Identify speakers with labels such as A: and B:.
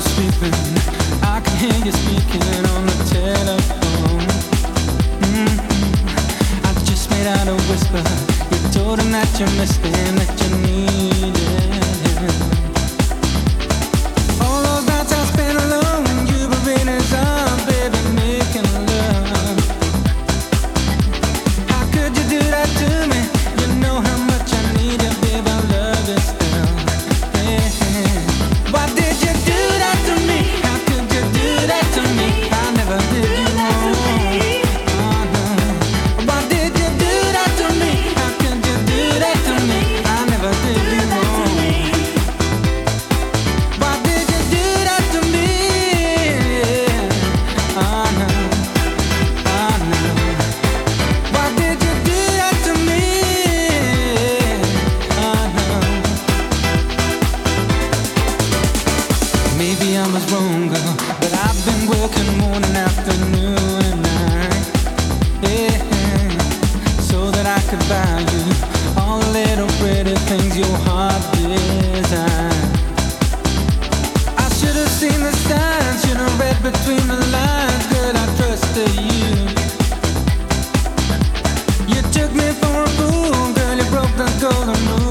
A: I can hear you speaking on the telephone. Mm-hmm. I just made out a whisper. You told him that you missed him, that you need. Maybe I'm a wrong girl, but I've been working morning, afternoon, and night. Yeah, so that I could you all the little pretty things your heart desires. I should have seen the signs, read between the lines, girl. I trusted you. You took me for a fool, girl. You broke the golden rule.